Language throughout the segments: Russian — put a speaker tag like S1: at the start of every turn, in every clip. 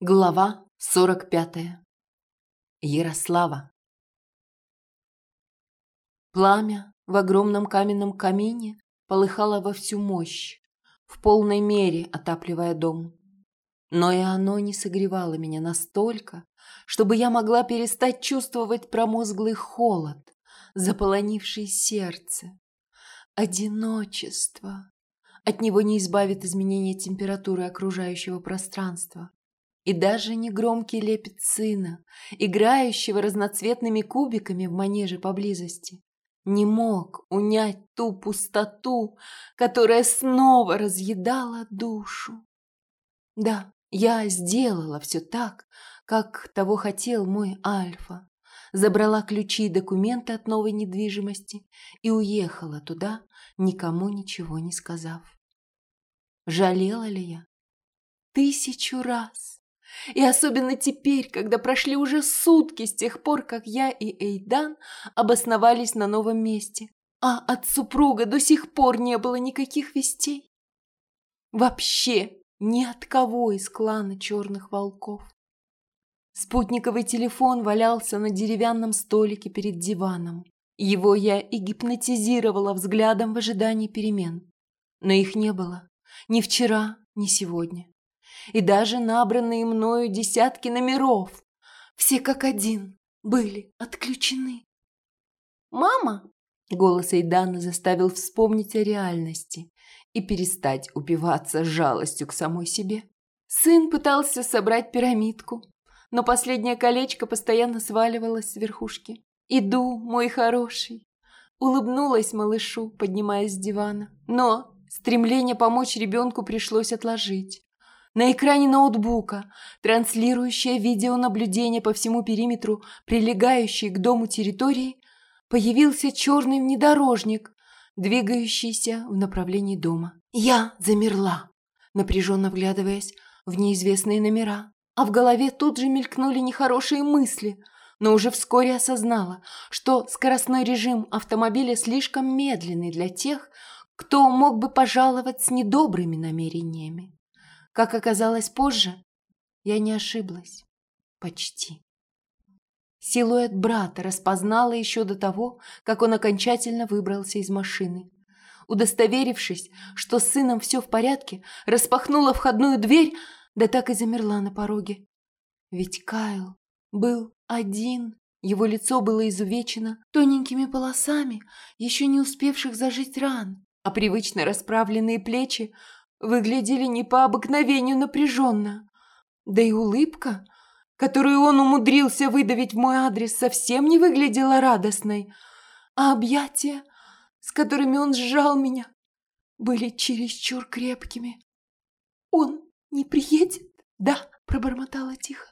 S1: Глава 45. Ярослава. Пламя в огромном каменном камине полыхало во всю мощь, в полной мере отапливая дом. Но и оно не согревало меня настолько, чтобы я могла перестать чувствовать промозглый холод, заполонивший сердце. Одиночество. От него не избавит изменение температуры окружающего пространства и даже негромкий лепет сына, играющего разноцветными кубиками в манеже поблизости, не мог унять ту пустоту, которая снова разъедала душу. Да, я сделала все так, как того хотел мой Альфа. Забрала ключи и документы от новой недвижимости и уехала туда, никому ничего не сказав. Жалела ли я? Тысячу раз. И особенно теперь, когда прошли уже сутки с тех пор, как я и Эйдан обосновались на новом месте, а от супруга до сих пор не было никаких вестей. Вообще ни от кого из клана черных волков. Спутниковый телефон валялся на деревянном столике перед диваном. Его я и гипнотизировала взглядом в ожидании перемен. Но их не было ни вчера, ни сегодня и даже набранные мною десятки номеров. Все как один были отключены. «Мама!» — голос Эйдана заставил вспомнить о реальности и перестать убиваться жалостью к самой себе. Сын пытался собрать пирамидку, но последнее колечко постоянно сваливалось с верхушки. «Иду, мой хороший!» Улыбнулась малышу, поднимаясь с дивана. Но стремление помочь ребенку пришлось отложить. На экране ноутбука, транслирующее видеонаблюдение по всему периметру, прилегающей к дому территории, появился черный внедорожник, двигающийся в направлении дома. Я замерла, напряженно вглядываясь в неизвестные номера, а в голове тут же мелькнули нехорошие мысли, но уже вскоре осознала, что скоростной режим автомобиля слишком медленный для тех, кто мог бы пожаловать с недобрыми намерениями. Как оказалось позже, я не ошиблась. Почти. Силуэт брата распознала еще до того, как он окончательно выбрался из машины. Удостоверившись, что с сыном все в порядке, распахнула входную дверь, да так и замерла на пороге. Ведь Кайл был один. Его лицо было изувечено тоненькими полосами, еще не успевших зажить ран, а привычно расправленные плечи выглядели не по обыкновению напряженно. Да и улыбка, которую он умудрился выдавить в мой адрес, совсем не выглядела радостной, а объятия, с которыми он сжал меня, были чересчур крепкими. «Он не приедет?» «Да», — пробормотала тихо.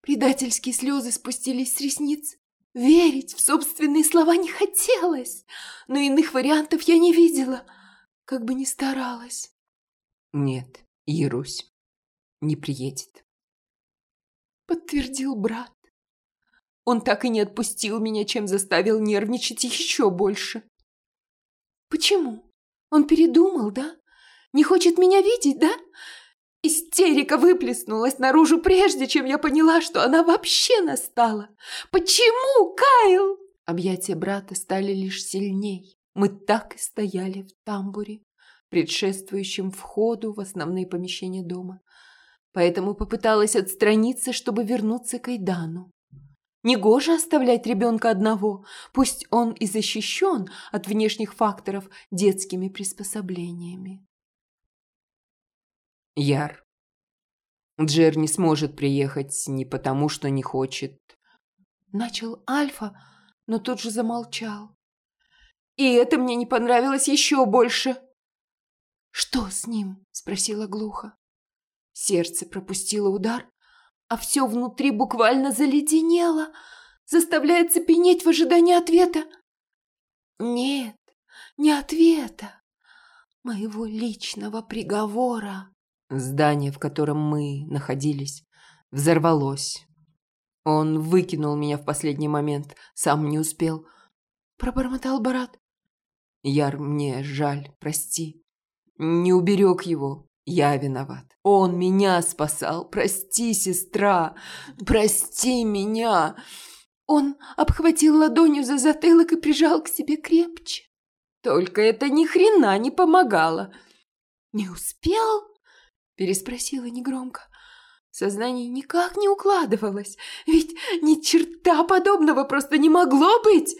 S1: Предательские слезы спустились с ресниц. Верить в собственные слова не хотелось, но иных вариантов я не видела, как бы ни старалась.
S2: Нет, Ярусь не приедет.
S1: Подтвердил брат. Он так и не отпустил меня, чем заставил нервничать еще больше. Почему? Он передумал, да? Не хочет меня видеть, да? Истерика выплеснулась наружу, прежде чем я поняла, что она вообще настала. Почему, Кайл? Объятия брата стали лишь сильней. Мы так и стояли в тамбуре предшествующим входу в основные помещения дома. Поэтому попыталась отстраниться, чтобы вернуться к Айдану. Негоже оставлять ребенка одного, пусть он и защищен от внешних факторов детскими приспособлениями.
S2: Яр. Джер не сможет приехать не потому, что не хочет.
S1: Начал Альфа, но тут же замолчал. И это мне не понравилось еще больше. «Что с ним?» – спросила глухо. Сердце пропустило удар, а все внутри буквально заледенело, заставляя цепенеть в ожидании ответа. Нет, не ответа, моего личного приговора.
S2: Здание, в котором мы находились, взорвалось. Он выкинул меня в последний момент, сам не успел.
S1: Пробормотал Барат.
S2: Яр, мне жаль, прости не уберег его. Я виноват. Он меня спасал. Прости, сестра. Прости меня.
S1: Он обхватил ладонью за затылок и прижал к себе крепче.
S2: Только это ни хрена не помогало.
S1: «Не успел?» – переспросила негромко. Сознание никак не укладывалось, ведь ни черта подобного просто не могло быть.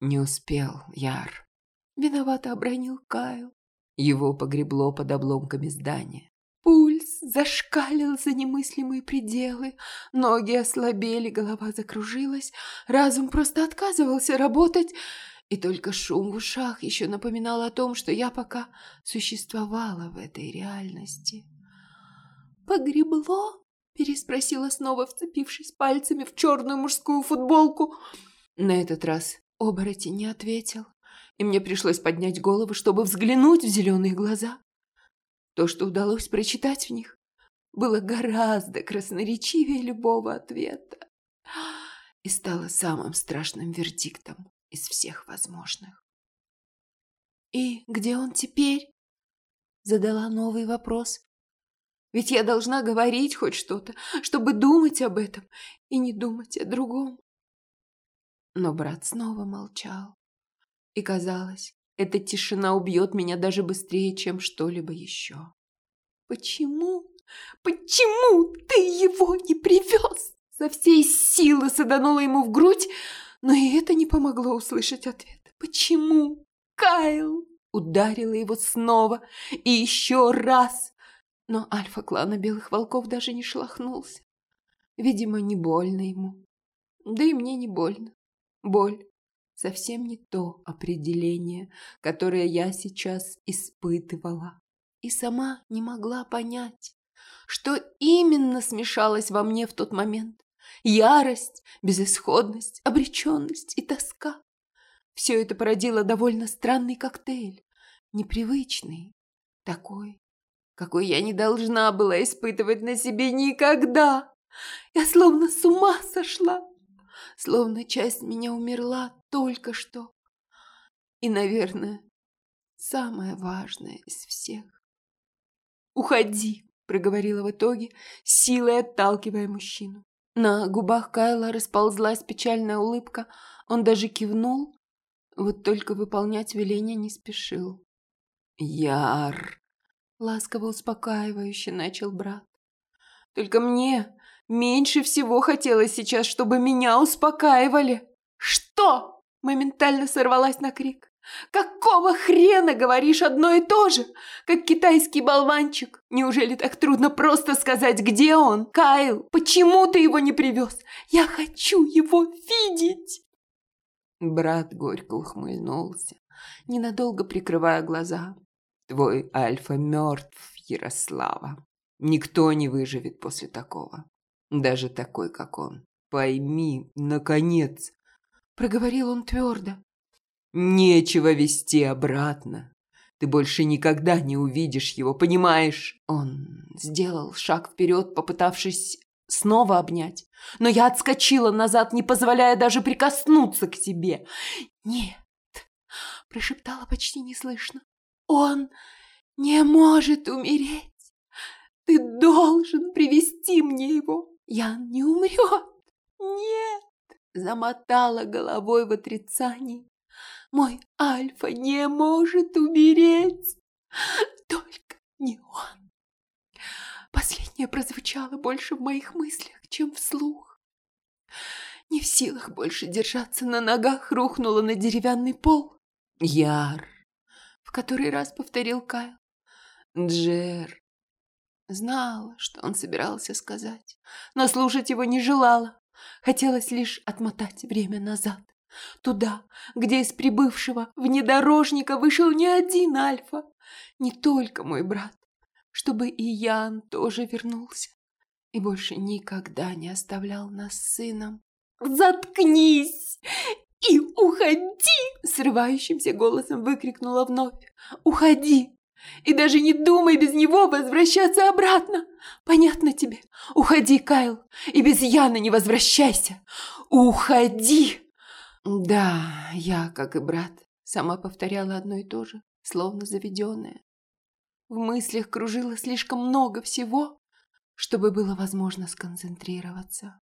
S2: «Не успел, Яр», –
S1: виновато обронил Кайл.
S2: Его погребло под обломками здания.
S1: Пульс зашкалил за немыслимые пределы, ноги ослабели, голова закружилась, разум просто отказывался работать, и только шум в ушах еще напоминал о том, что я пока существовала в этой реальности. «Погребло?» – переспросила снова, вцепившись пальцами в черную мужскую футболку. На этот раз оборотень не ответил, и мне пришлось поднять голову, чтобы взглянуть в зеленые глаза. То, что удалось прочитать в них, было гораздо красноречивее любого ответа и стало самым страшным вердиктом из всех возможных. «И где он теперь?» Задала новый вопрос. «Ведь я должна говорить хоть что-то, чтобы думать об этом и не думать о другом». Но брат снова молчал. И казалось, эта тишина убьет меня даже быстрее, чем что-либо еще. «Почему? Почему ты его не привез?» Со всей силы саданула ему в грудь, но и это не помогло услышать ответ. «Почему? Кайл!» Ударила его снова и еще раз. Но альфа-клана Белых Волков даже не шелохнулся. Видимо, не больно ему. Да и мне не больно. Боль совсем не то определение, которое я сейчас испытывала. И сама не могла понять, что именно смешалось во мне в тот момент. Ярость, безысходность, обреченность и тоска. Все это породило довольно странный коктейль, непривычный, такой, какой я не должна была испытывать на себе никогда. Я словно с ума сошла, словно часть меня умерла только что. И, наверное, самое важное из всех. «Уходи!» – проговорила в итоге, силой отталкивая мужчину. На губах Кайла расползлась печальная улыбка. Он даже кивнул, вот только выполнять веление не спешил.
S2: «Яр!»
S1: – ласково успокаивающе начал брат. «Только мне меньше всего хотелось сейчас, чтобы меня успокаивали!» «Что?» – моментально сорвалась на крик. «Какого хрена говоришь одно и то же, как китайский болванчик? Неужели так трудно просто сказать, где он? Кайл, почему ты его не привез? Я хочу его видеть!»
S2: Брат горько ухмыльнулся, ненадолго прикрывая глаза. «Твой Альфа мертв, Ярослава. Никто не выживет после такого. Даже такой, как он. Пойми, наконец!»
S1: Проговорил он твердо.
S2: Нечего вести обратно. Ты больше никогда не увидишь его, понимаешь?
S1: Он сделал шаг вперед, попытавшись снова обнять. Но я отскочила назад, не позволяя даже прикоснуться к тебе. «Нет!» – прошептала почти неслышно. «Он не может умереть! Ты должен привести мне его! Ян не умрет! Нет!» – замотала головой в отрицании. Мой Альфа не может умереть. Только не он. Последнее прозвучало больше в моих мыслях, чем вслух. Не в силах больше держаться на ногах, рухнула на деревянный пол. Яр, в который раз повторил Кайл. Джер. Знала, что он собирался сказать, но слушать его не желала. Хотелось лишь отмотать время назад. Туда, где из прибывшего внедорожника вышел не один Альфа, не только мой брат, чтобы и Ян тоже вернулся и больше никогда не оставлял нас с сыном. «Заткнись и уходи!» Срывающимся голосом выкрикнула вновь. «Уходи! И даже не думай без него возвращаться обратно! Понятно тебе? Уходи, Кайл, и без Яна не возвращайся! Уходи!» Да, я, как и брат, сама повторяла одно и то же, словно заведенная. В мыслях кружило слишком много всего, чтобы было возможно сконцентрироваться.